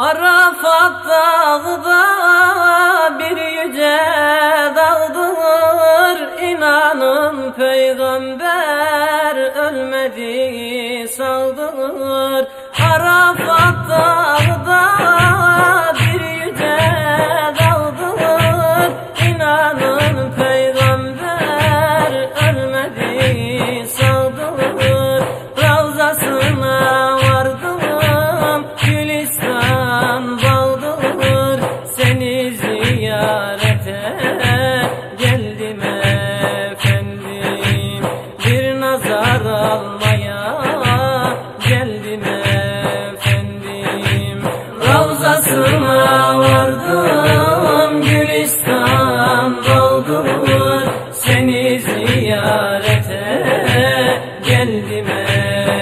Arafat dağda bir yüce dağdır İnanın peygamber ölmedi sağdır. Arafat dağda ziyarete geldim efendim. Bir nazar almaya geldim efendim. Ravzasına vardım Gülistan bağdır Seni ziyarete geldim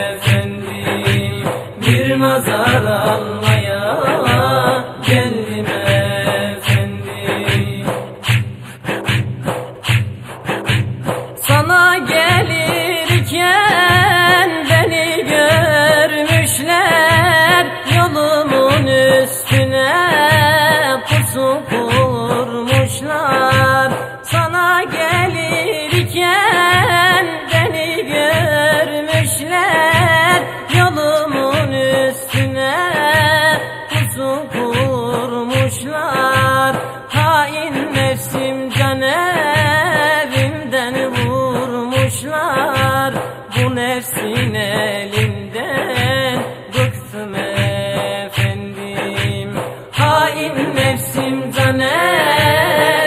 efendim. Bir nazar almaya geldim üstüne pusu kurmuşlar. Sana gelirken beni görmüşler. Yolumun üstüne pusu kurmuşlar. Hain nefsim can evimden vurmuşlar. Bu nefsin elinden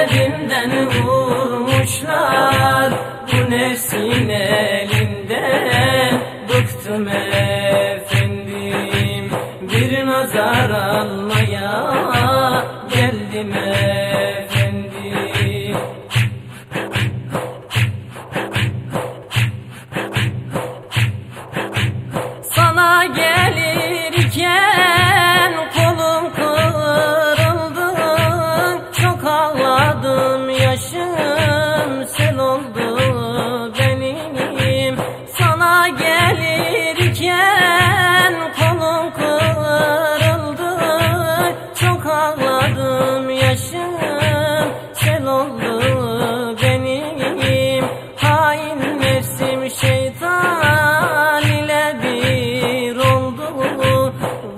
evimden vurmuşlar. Bu nefsin elinden bıktım efendim. Bir nazar almaya ağladım yaşım sel oldu benim. Hain nefsim şeytan ile bir oldu.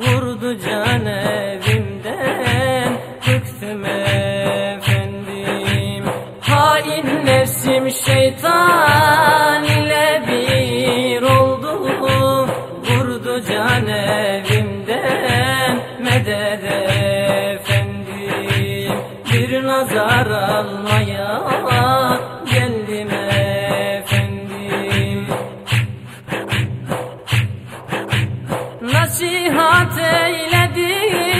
Vurdu can evimden bıktım efendim. Hain nefsim şeytan ile bir oldu. Vurdu can evimden Nasihat eyledin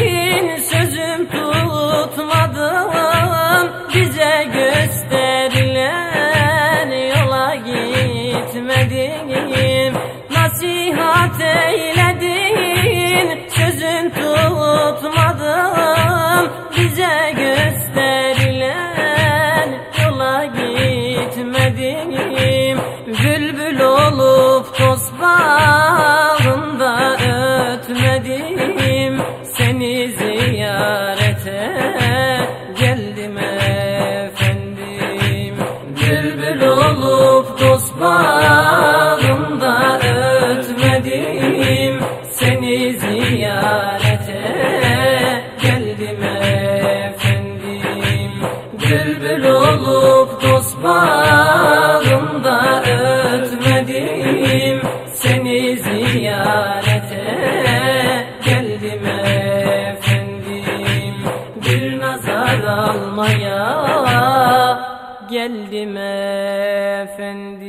Bülbül olup dost bağımda ötmedim. Seni ziyarete geldim efendim. Bir nazar almaya geldim efendim